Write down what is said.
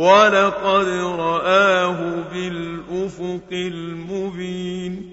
وَلَقَدْ رَآهُ بِالْأُفُقِ الْمُبِينِ